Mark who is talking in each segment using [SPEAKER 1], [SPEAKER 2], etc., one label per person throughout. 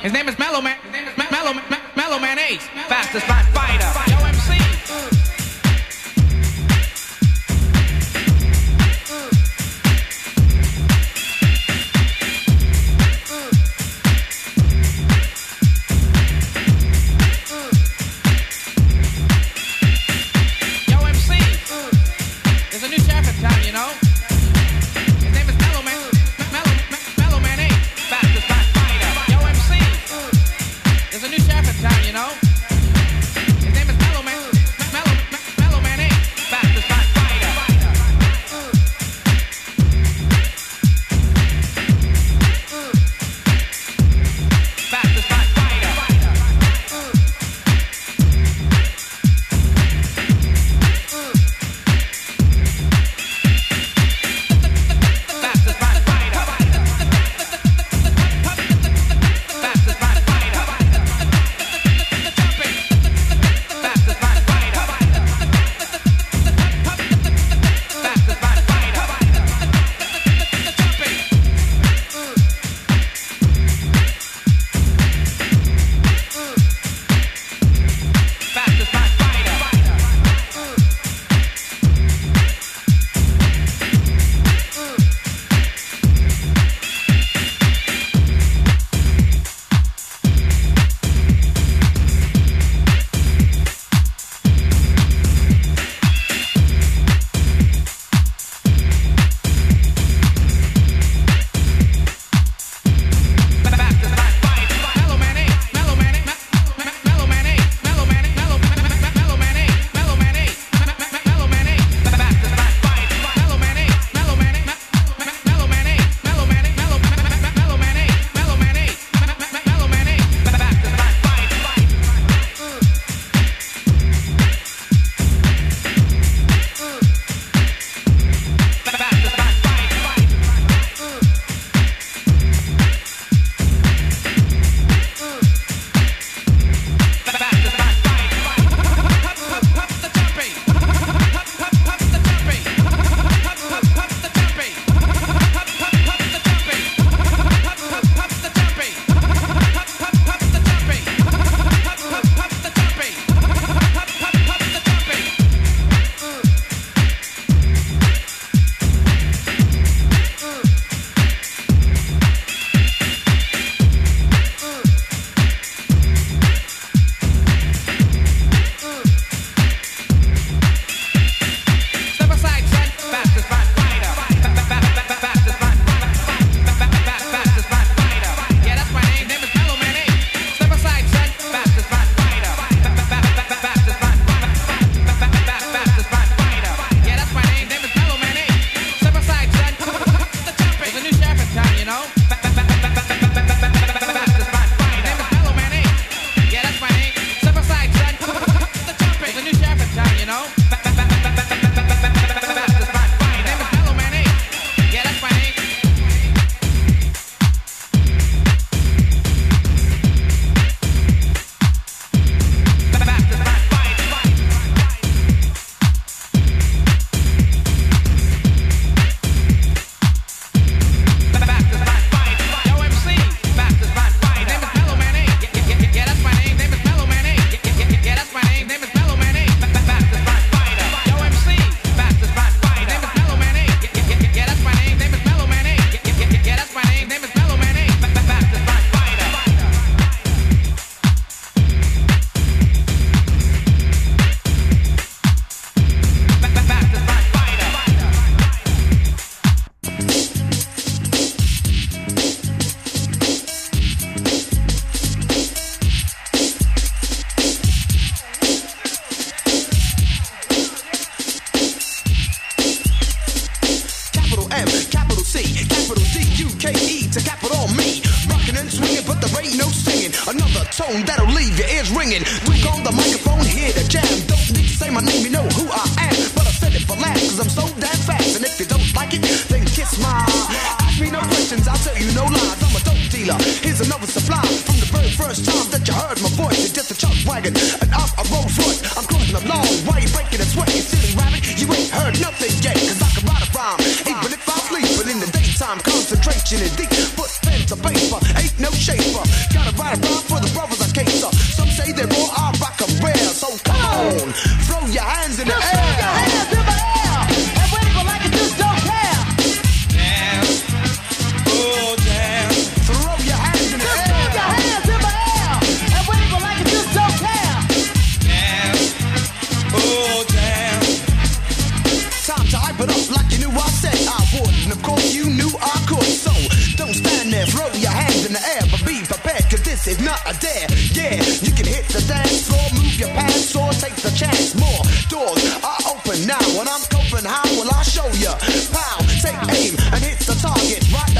[SPEAKER 1] His name is Mellow Man. His name is Mellow Man. Mellow Man Ace. Fastest black fighter.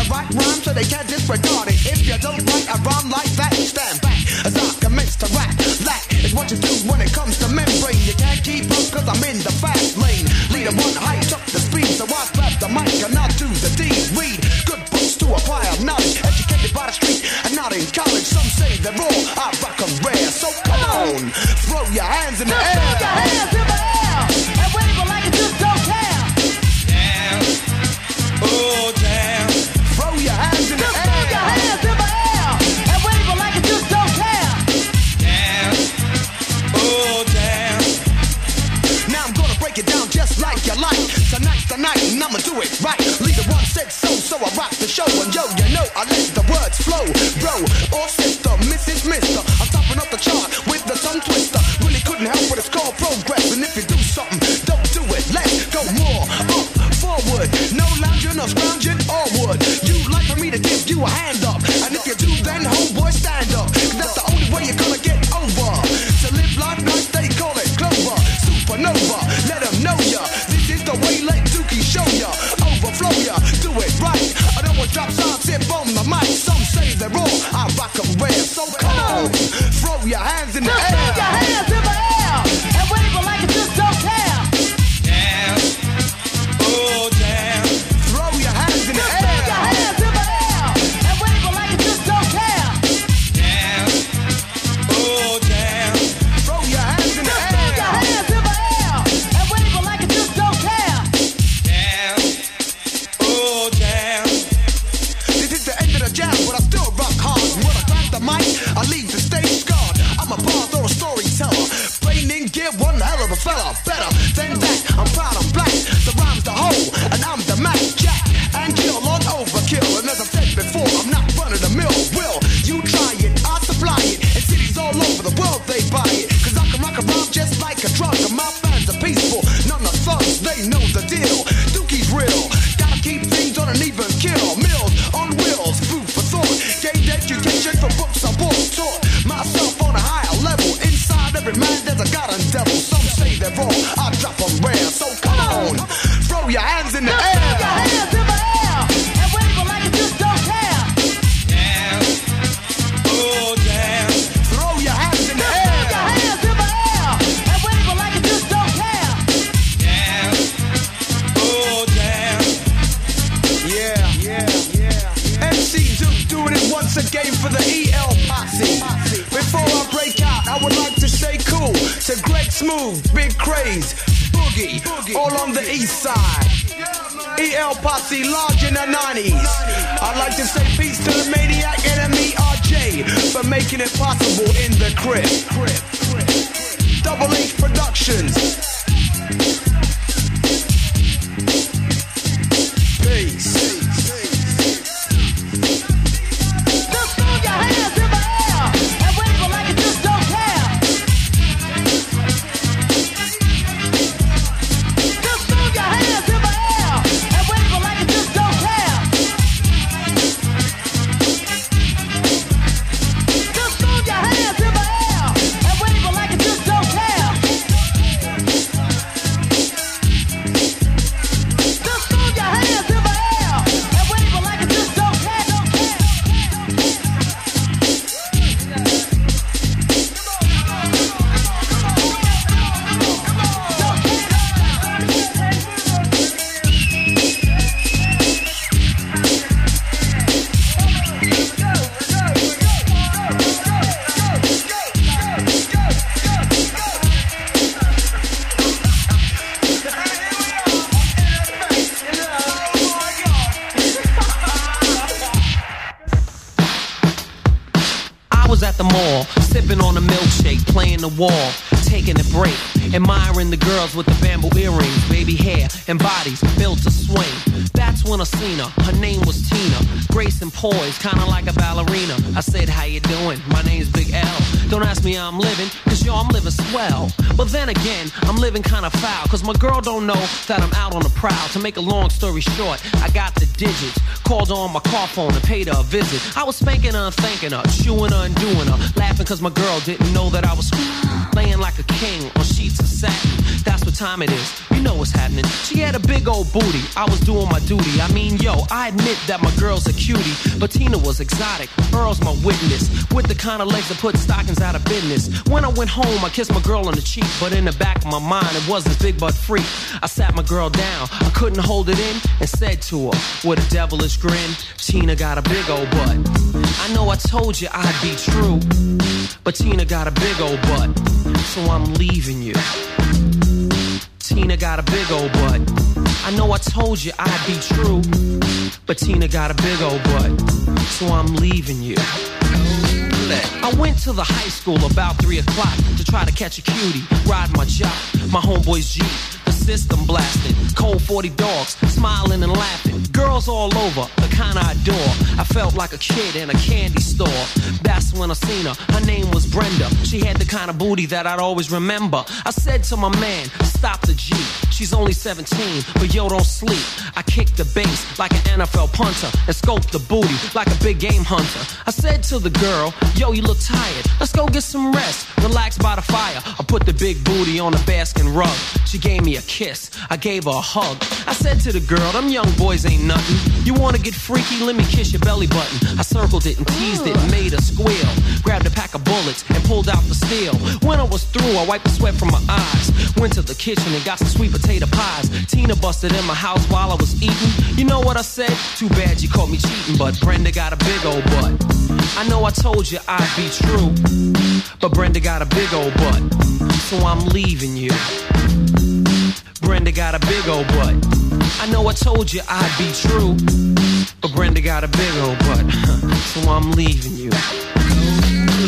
[SPEAKER 2] right rhyme so they can't disregard it. If you don't write a rhyme like that, stand back as I commence to rap. That is what you do when it comes to membrane. You can't keep up cause I'm in the fast lane. Leader one high, up the speed, so I grab the mic and I do the deed. Read good books to acquire knowledge. Educated by the street and not in college. Some say they're raw, I rock a rare. So come on, throw your hands in the air. right. Leader one said so, so I rock the show. And yo, you know I let the words flow. to Greg Smooth, Big Craze, Boogie, Boogie all on the east side. EL Posse, large in the 90s. I'd like to say peace to the maniac enemy RJ for making it possible in the crib. Double H Productions.
[SPEAKER 3] Was at the mall, sipping on a milkshake, playing the wall, taking a break, admiring the girls with the bamboo earrings, baby hair, and bodies built to swing. That's when I seen her. Her name was Tina, grace and poise, kinda like a ballerina. I said, How you doing? My name's Big L. Don't ask me how I'm living, cause yo, I'm living swell. But then again, I'm living kinda foul, cause my girl don't know that I'm out on the prowl. To make a long story short, I got the digits. Called on my car phone and paid her a visit. I was spanking her and thanking her, chewing her and doing her. Laughing cause my girl didn't know that I was laying like a king on sheets of satin. That's what time it is, you know what's happening. She had a big old booty, I was doing my duty. I mean, yo, I admit that my girl's a cutie, but Tina was exotic. Earl's my witness, with the kind of legs that put stockings out of business. When I went home, I kissed my girl on the cheek, but in the back of my mind, it was this big butt freak. I sat my girl down. I couldn't hold it in and said to her with a devilish grin, Tina got a big old butt. I know I told you I'd be true, but Tina got a big old butt, so I'm leaving you. Tina got a big old butt. I know I told you I'd be true, but Tina got a big old butt, so I'm leaving you. I went to the high school about 3 o'clock to try to catch a cutie, ride my jock, my homeboy's Jeep, the system blasted, cold 40 dogs, smiling and laughing, girls all over, the kind I adore. I felt like a kid in a candy store. That's when I seen her, her name was Brenda. She had the kind of booty that I'd always remember. I said to my man, stop the Jeep. She's only 17, but yo, don't sleep. I kicked the bass like an NFL punter and scoped the booty like a big game hunter. I said to the girl, yo, you look tired. Let's go get some rest. Relax by the fire. I put the big booty on the basking rug. She gave me a kiss. I gave her a hug. I said to the girl, them young boys ain't nothing. You wanna get freaky? Let me kiss your belly button. I circled it and teased it and made her squeal. Grabbed a pack of bullets and pulled out the steel. When I was through, I wiped the sweat from my eyes. Went to the kitchen and got some sweet potato pies. Tina busted in my house while I was eating. You know what I said? Too bad you caught me cheating, but Brenda got a big old butt. I know I told you I'd be true, but Brenda got a big old butt, so I'm leaving you. Brenda got a big old butt. I know I told you I'd be true, but Brenda got a big old butt, so I'm leaving you.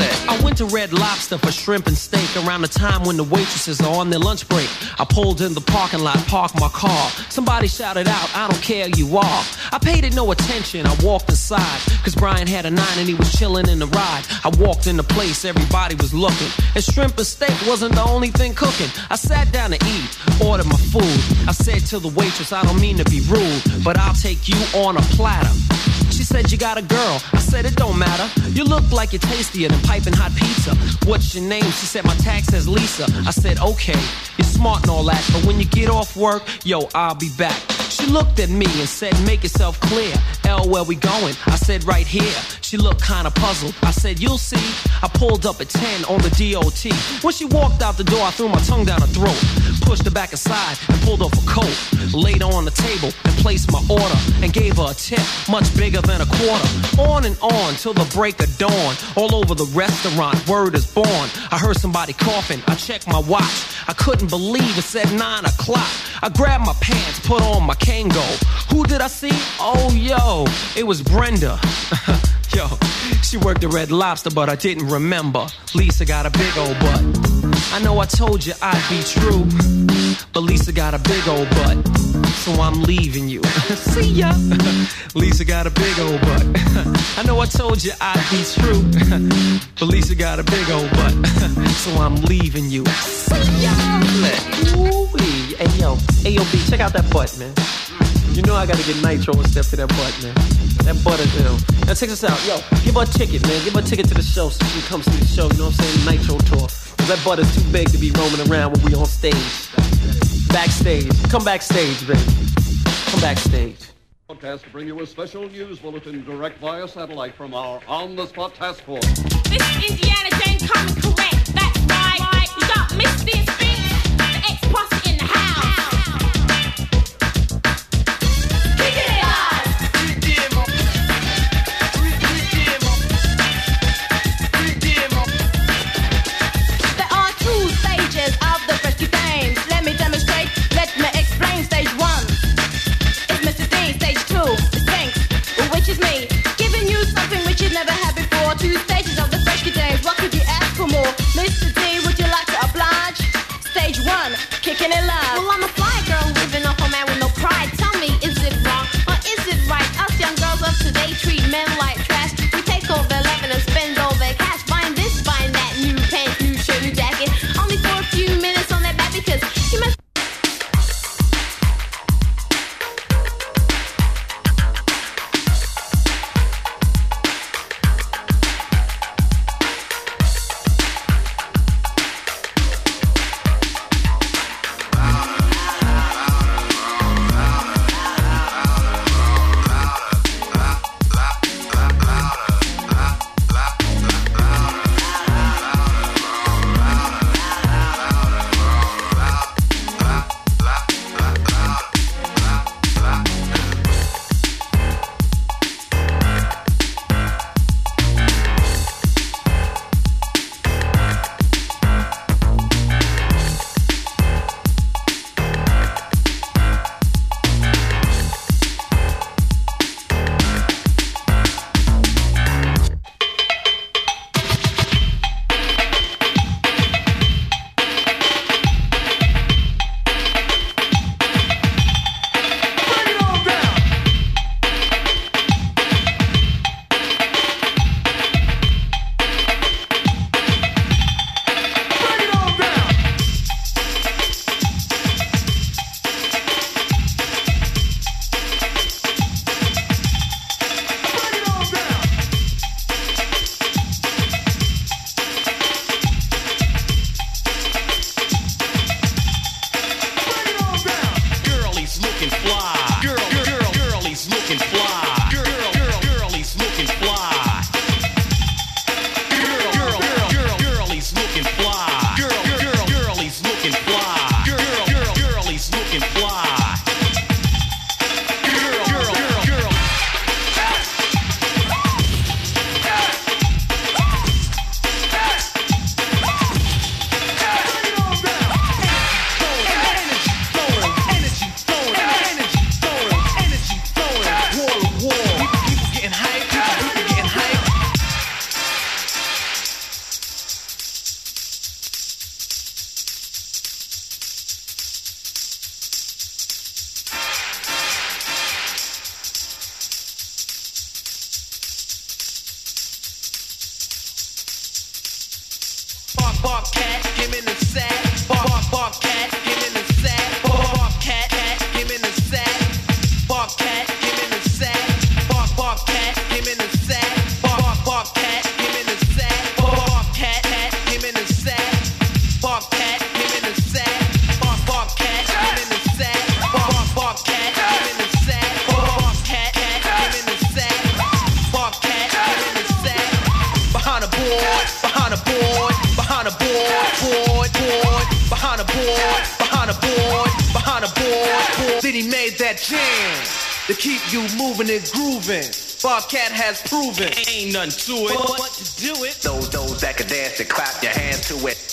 [SPEAKER 3] I went to Red Lobster for shrimp and steak around the time when the waitresses are on their lunch break. I pulled in the parking lot, parked my car. Somebody shouted out, I don't care, you are. I paid it no attention, I walked inside. Cause Brian had a nine and he was chilling in the ride. I walked in the place, everybody was looking. And shrimp and steak wasn't the only thing cooking. I sat down to eat, ordered my food. I said to the waitress, I don't mean to be rude, but I'll take you on a platter. She said you got a girl. I said it don't matter. You look like you're tastier than piping hot pizza. What's your name? She said my tag says Lisa. I said okay, you're smart and all that, but when you get off work, yo, I'll be back. She looked at me and said, make yourself clear. L, where we going? I said, right here. She looked kinda puzzled. I said, you'll see. I pulled up at 10 on the DOT. When she walked out the door, I threw my tongue down her throat. Pushed her back aside and pulled off a coat. Laid her on the table and placed my order. And gave her a tip, much bigger than a quarter. On and on till the break of dawn. All over the restaurant, word is born. I heard somebody coughing. I checked my watch. I couldn't believe it said 9 o'clock. I grabbed my pants, put on my Who did I see? Oh, yo, it was Brenda. yo, she worked at Red Lobster, but I didn't remember. Lisa got a big old butt. I know I told you I'd be true, but Lisa got a big old butt. So I'm leaving you. See ya. Lisa got a big old butt. I know I told you I'd be true, but Lisa got a big old butt. So I'm leaving you. See ya. Ooh-wee. Hey yo, hey yo, B, check out that butt, man. You know I gotta get nitro and step to that butt, man. That butt is ill. Now check this out, yo. Give her a ticket, man. Give her a ticket to the show so she can come see the show. You know what I'm saying? Nitro tour. Cause that butt is too big to be roaming around when we on stage. Backstage. Come backstage, baby. Come backstage.
[SPEAKER 4] Podcast to bring you a special news bulletin direct via satellite from our on-the-spot task force.
[SPEAKER 5] This is Indiana Jane coming
[SPEAKER 6] prove it. Ain't nothing to it. But, but to do it.
[SPEAKER 7] Those, those that can dance and clap your hands to it.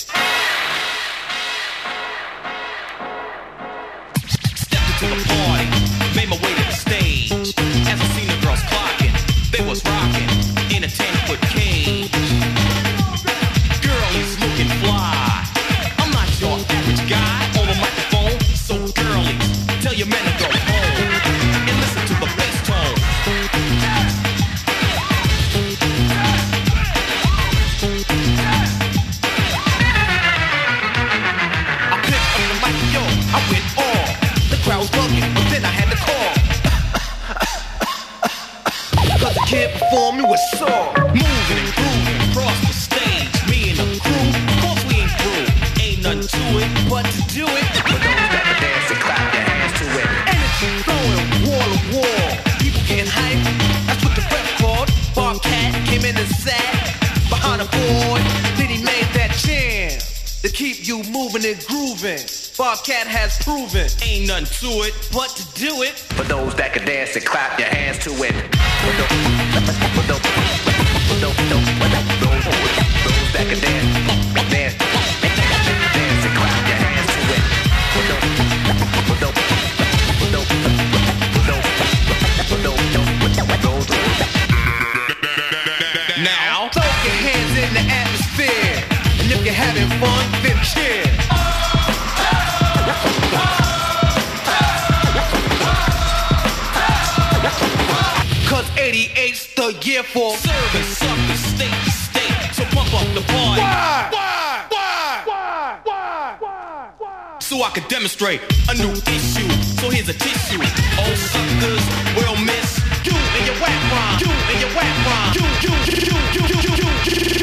[SPEAKER 6] I could demonstrate a new issue. So here's a tissue. Oh, suckers will miss you and your whack rhyme. You and your whack rhyme. You, you, you, you, you, you, you,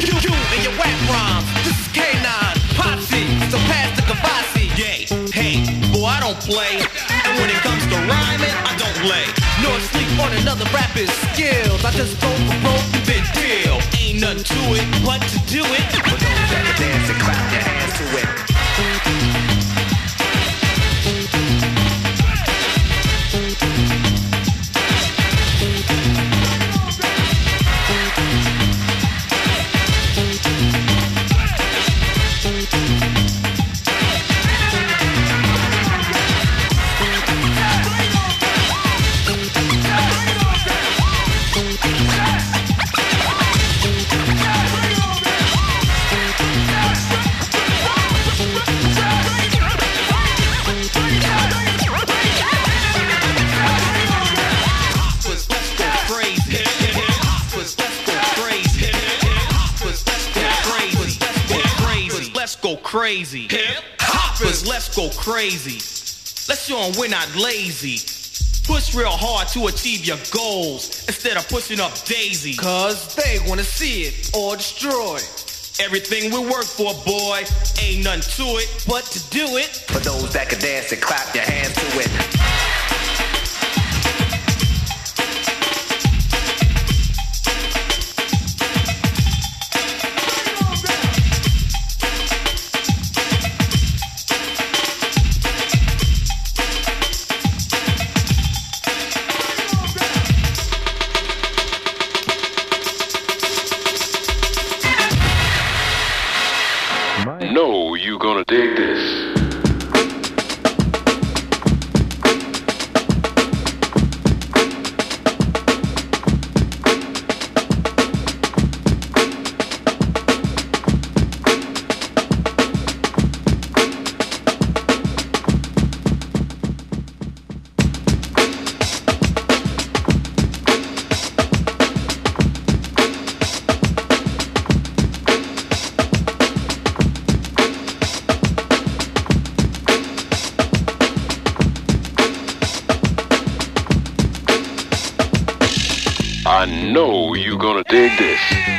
[SPEAKER 6] you, you, and your whack rhyme. This is K9, Potsy, so pass the Kavasi. Yay, hey, boy, I don't play. And when it comes to rhyming, I don't lay. Nor sleep on another rapper's skills. I just go for broke and big deal. Ain't nothing to it but to do it.
[SPEAKER 7] For those that can dance and clap their hands to it.
[SPEAKER 6] crazy. Hip hoppers, let's go crazy. Let's show them we're not lazy. Push real hard to achieve your goals instead of pushing up daisy. Cause they wanna see it or destroy. Everything we work for, boy, ain't none to it but to do it.
[SPEAKER 7] For those that can dance and clap your hands to it.
[SPEAKER 8] Know you're gonna dig this.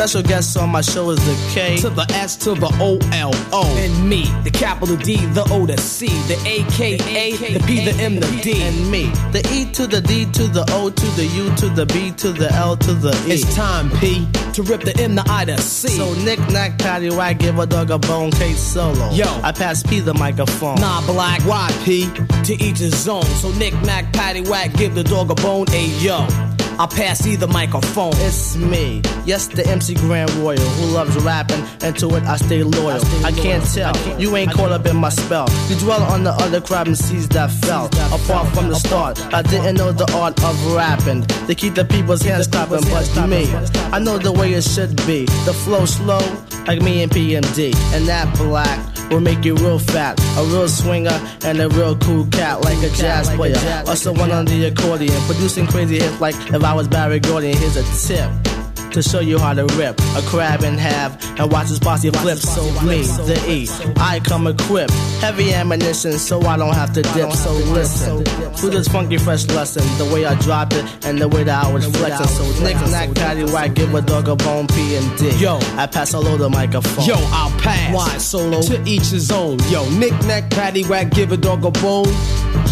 [SPEAKER 9] Special guests on my show is the K
[SPEAKER 10] to the S to the O L O.
[SPEAKER 9] And me, the capital D, the O, the C, the A, K, A, the P, the M, the D. And me, the E to the D to the O to the U to the B to the L to the E.
[SPEAKER 10] It's time, P, to rip the M, the I, the C.
[SPEAKER 9] So knick knack, patty whack, give a dog a bone, K-Solo.
[SPEAKER 10] Yo.
[SPEAKER 9] I pass P the microphone.
[SPEAKER 10] Nah, black, why P? To each his own. So knick knack, patty whack, give the dog a bone, a yo. I pass either microphone.
[SPEAKER 9] It's me, yes, the MC Grand Royal who loves rapping, and to it I stay loyal. I can't tell, you ain't caught up in my spell. You dwell on the other crowd and sees that felt. Apart from the start, I didn't know the art of rapping. To keep the people's hands clapping, but me, I know the way it should be. The flow slow, like me and PMD, and that black will make you real fat. A real swinger and a real cool cat, like a jazz player. Or someone on the accordion, producing crazy hits like if I was Berry Gordy. Here's a tip to show you how to rip a crab in half and watch his posse flip. So me, the E, I come equipped, heavy ammunition, so I don't have to dip. So listen to this funky fresh lesson, the way I dropped it and the way that I was flexing. So knick knack, patty whack, give a dog a bone, PMD.
[SPEAKER 10] Yo.
[SPEAKER 9] I pass all over the microphone.
[SPEAKER 10] Yo, I'll pass.
[SPEAKER 9] Why, solo?
[SPEAKER 10] To each his own. Yo, knick knack, patty whack, give a dog a bone.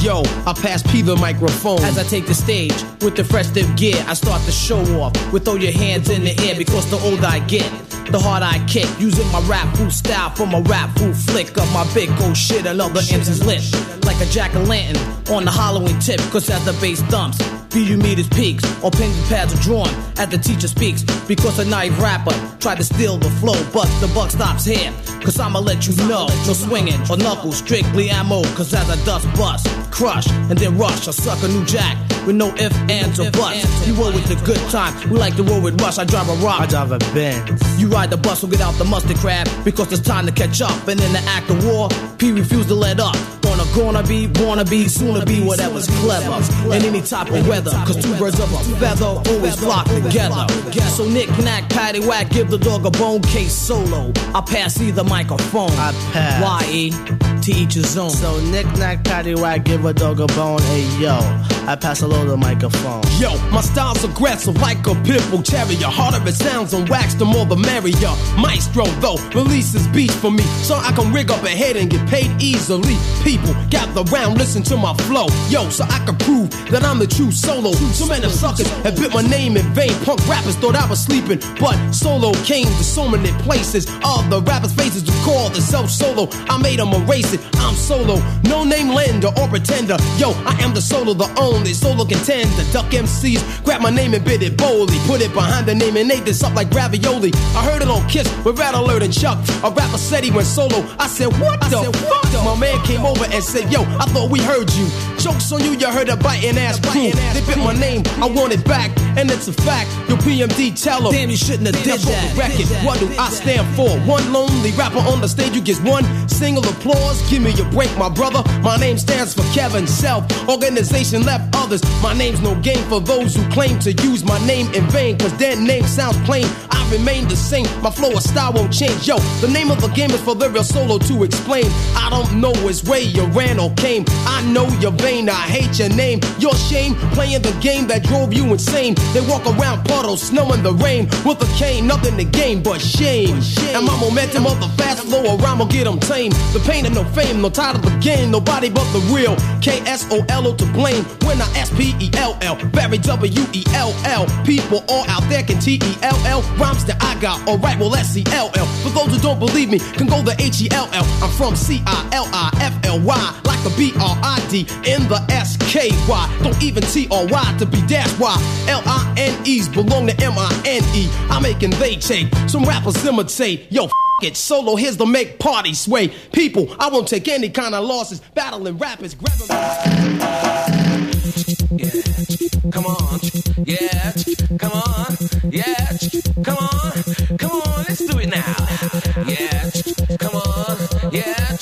[SPEAKER 10] Yo, I pass P the microphone. As I take the stage with the fresh dip gear, I start to show off with throw your hands in the air because the older I get, the harder I kick. Using my rap food style for my rap food flick of my big old shit and other MC's lit. Like a jack o' lantern on the Halloween tip, cause as the bass thumps, VU meters peaks, or pen and pads are drawn as the teacher speaks. Because a knife rapper tried to steal the flow, but the buck stops here. Cause I'ma let you know, no swinging or knuckles, strictly ammo. Cause as I dust bust, crush, and then rush, I suck a new jack with no ifs, ands, or buts. You roll with the good time, we like to roll with rush. I drive a rock,
[SPEAKER 9] I drive a Benz.
[SPEAKER 10] you ride the bus, we'll get out the mustard crab because it's time to catch up. And in the act of war, P refused to let up. On a gonna be, wanna be, sooner be whatever's clever. In any type of weather, cause two birds of a feather always flock together. So knick knack, patty whack, give the dog a bone K-Solo. I pass either microphone.
[SPEAKER 9] I pass.
[SPEAKER 10] Y-E, to each his own.
[SPEAKER 9] So knick knack, patty whack, give a dog a bone. Hey yo, I pass a over of microphone.
[SPEAKER 10] Yo, my style's aggressive like a pit bull terrier. Harder it sounds on wax, the more the merrier. Maestro, though, releases beats for me so I can rig up ahead and get paid easily. People gather round, listen to my flow. Yo, so I can prove that I'm the true solo. So many suckers have bit my name in vain. Punk rappers thought I was sleeping, but solo came to so many places. All the rappers' faces to call themselves solo. I made them erase I'm solo, no name lender or pretender. Yo, I am the solo, the only solo contender. Duck MCs, grab my name and bid it boldly. Put it behind the name and ate this up like ravioli. I heard it on Kiss with Red Alert and Chuck. A rapper said he went solo. I said, What the fuck? My man came over and said, Yo, I thought we heard you. Jokes on you, you heard a biting ass crew. They bit my name, I want it back, and it's a fact. Your PMD, tell them. Damn, you shouldn't have did that. The record. What do I stand for? One lonely rapper on the stage who gets one single applause. Give me a break, my brother. My name stands for Kevin Self. Organization left others. My name's no game for those who claim to use my name in vain. Cause their name sounds plain. I remain the same. My flow or style won't change. Yo, the name of the game is for the real solo to explain. I don't know which way you ran or came. I know you're vain. I hate your name. Your shame playing the game that drove you insane. They walk around puddles, snow in the rain with a cane. Nothing to gain but shame. And my momentum of the fast flow rhyme will get them tame. The pain and no fame, no title of the game. Nobody but the real. K S O L O to blame. When I S P E L L. Very W E L L. People all out there can T E L L. Rhymes that I got. Alright, well, that's E L L. For those who don't believe me, can go the H E L L. I'm from C I L I F L Y. Like a B R I D in the S K Y. Don't even T R Y to be dash Y. L I N E's belong to M I N E. I'm making they take. Some rappers imitate. Yo, it. Solo, here's the make party sway. People, I won't take any kind of losses. Battling rappers, grabbing. Come on, yeah, come on, yeah, come on, come on, let's do it now. Yeah, come on, yeah,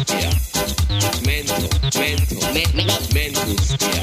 [SPEAKER 7] Mental scare. Mental, mental, men, men, mental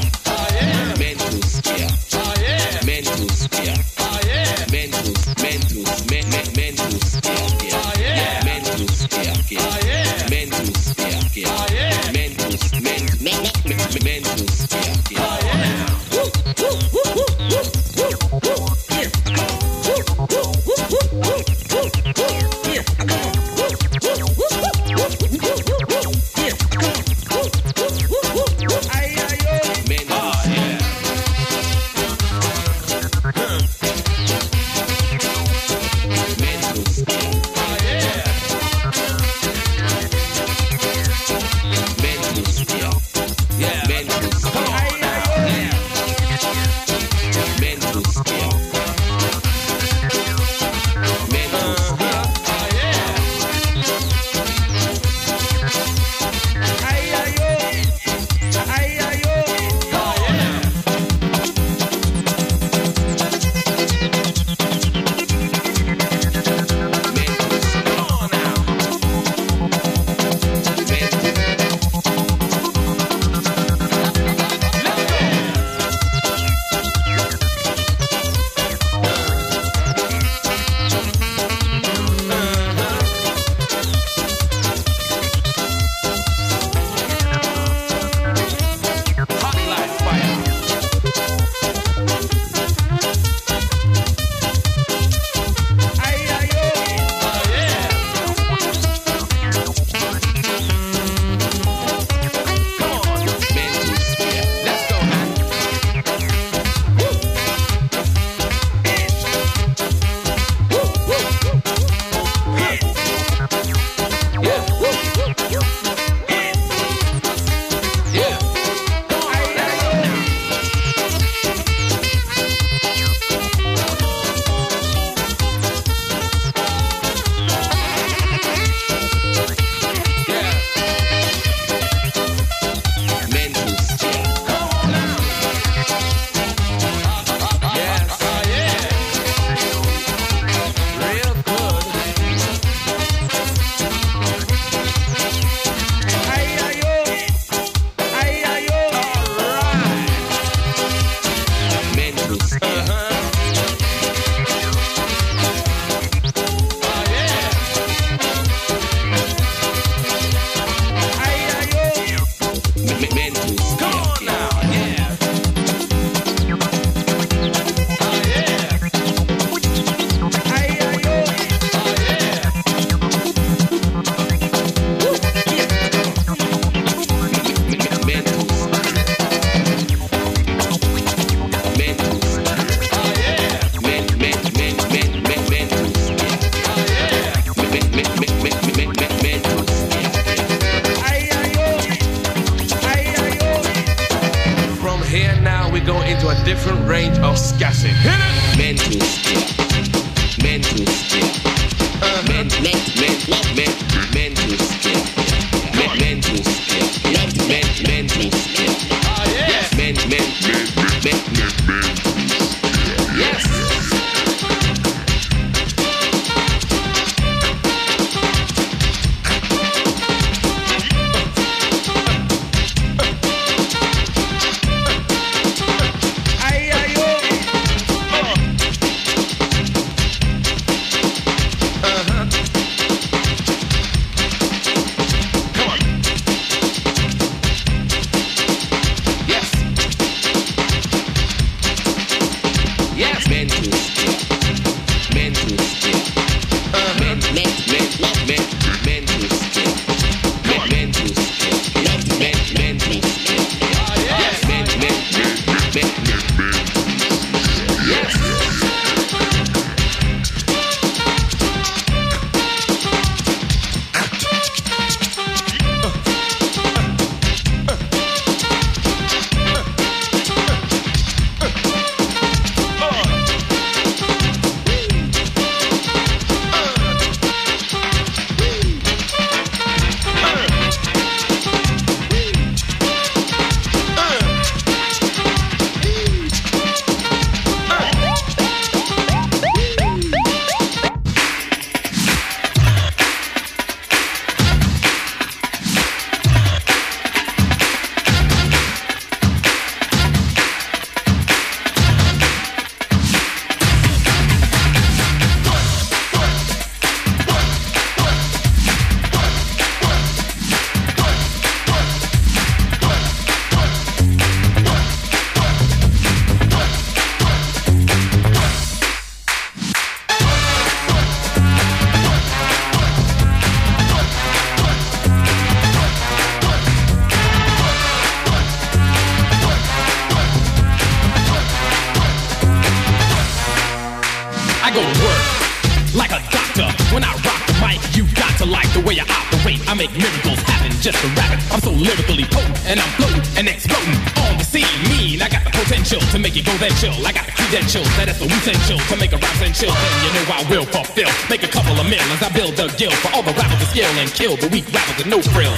[SPEAKER 6] skill and kill the weak rappers with no frill.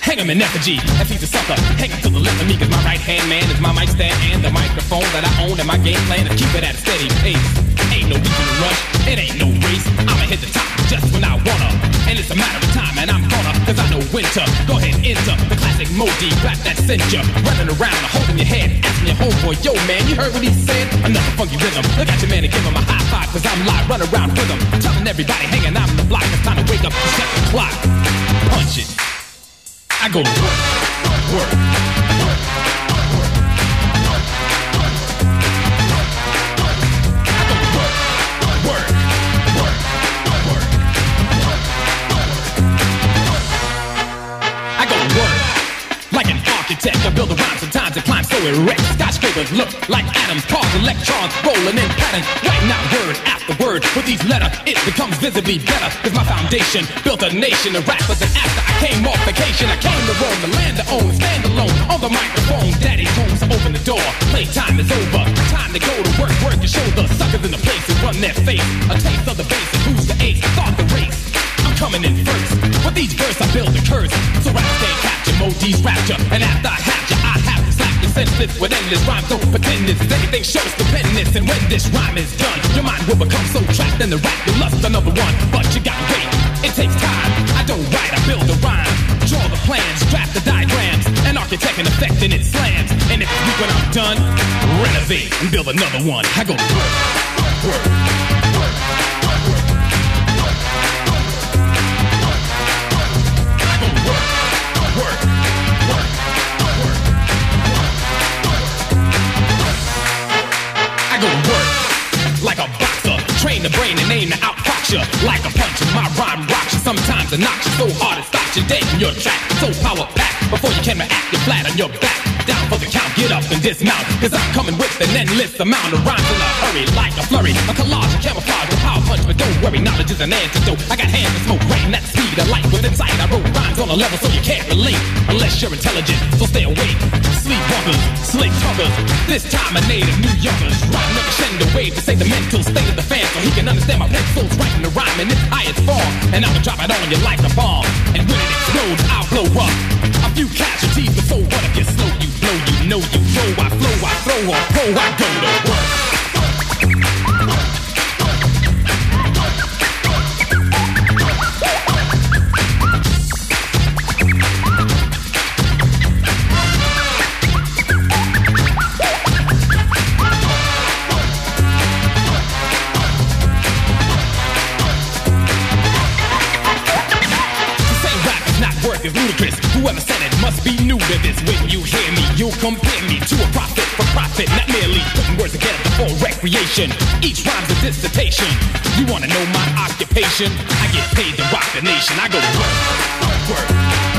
[SPEAKER 6] Hang him in effigy, if he's a sucker. Hang him to the left of me, cause my right hand man is my mic stand and the microphone that I own. And my game plan is keep it at a steady pace. Ain't no reason to rush, it ain't no race. I'ma hit the top just when I wanna. And it's a matter of time, and I'm gonna, cause I know winter. Go ahead, enter the classic Moe Dee rap that sent ya. Running around, holding your head, asking your homeboy, yo man, you heard what he said? Another funky rhythm. Look at your man and give him a high five, cause I'm live, run around with him. Telling everybody hanging out on the block, it's time to wake up and set the clock. Punch it. I go to work, work. I architect. I build a rhyme sometimes it climbs so erect. Skyscrapers look like atoms, cars, electrons rolling in patterns. Writing out word after word with each letter, it becomes visibly better. Cause my foundation built a nation of rappers. And after I came off vacation, I came to roam the land to own, stand alone on the microphone. Daddy homes open the door, playtime is over. Time to go to work, work to show the suckers in the place who run their face. A taste of the bass and who's the ace, start the race. Coming in first. With these verses, I build a curse. So rappers can't capture Moe Dee's rapture. And after I you, I have to slap your senseless with endless rhymes. Don't pretend this is anything shows dependence. And when this rhyme is done, your mind will become so trapped in the rap you lust another one. But you gotta wait. It takes time. I don't write, I build a rhyme. Draw the plans, draft the diagrams, an architect and effect and it slams. And if weak when I'm done, renovate and build another one. I go work, work, work. Like a punch. My rhyme rocks you sometimes and knocks so hard it stops you dead in your track. So power packed before you can react, you're flat on your back. Down for the count, get up and dismount. Cause I'm coming with an endless amount of rhymes in a hurry, like a flurry. A collage, a camouflage, a power punch, but don't worry, knowledge is an antidote. I got hands that smoke rain, that speed of light within sight. I wrote rhymes on a level so you can't relate unless you're intelligent. So stay awake. sleep Sleepwalkers, slick talkers. This time a native New Yorkers. Rhyme never crescendo wave to say the mental state of the fan so he can understand my pencils writing the rhyme in its highest form. And I'ma drop it on you like a bomb. And when it explodes, I'll blow up. A few casualties, before what if you slow, you blow, you know you flow. I flow, I throw, or pro, I go to work. Is work ludicrous. Whoever said it must be new to this. When you hear me, you'll compare me to a prophet for profit, not merely putting words together for recreation. Each rhyme's a dissertation. You wanna know my occupation? I get paid to rock the nation. I go to work, work,